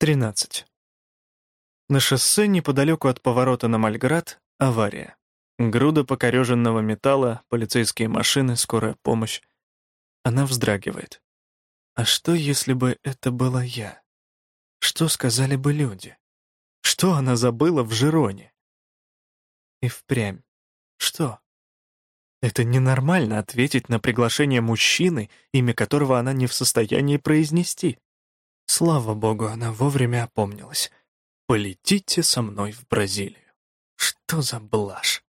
13. На шоссе неподалеку от поворота на Мальград авария. Груда покореженного металла, полицейские машины, скорая помощь. Она вздрагивает. А что, если бы это была я? Что сказали бы люди? Что она забыла в Жироне? И впрямь. Что? Это ненормально ответить на приглашение мужчины, имя которого она не в состоянии произнести. Слава богу, она вовремя опомнилась. «Полетите со мной в Бразилию». Что за блажь?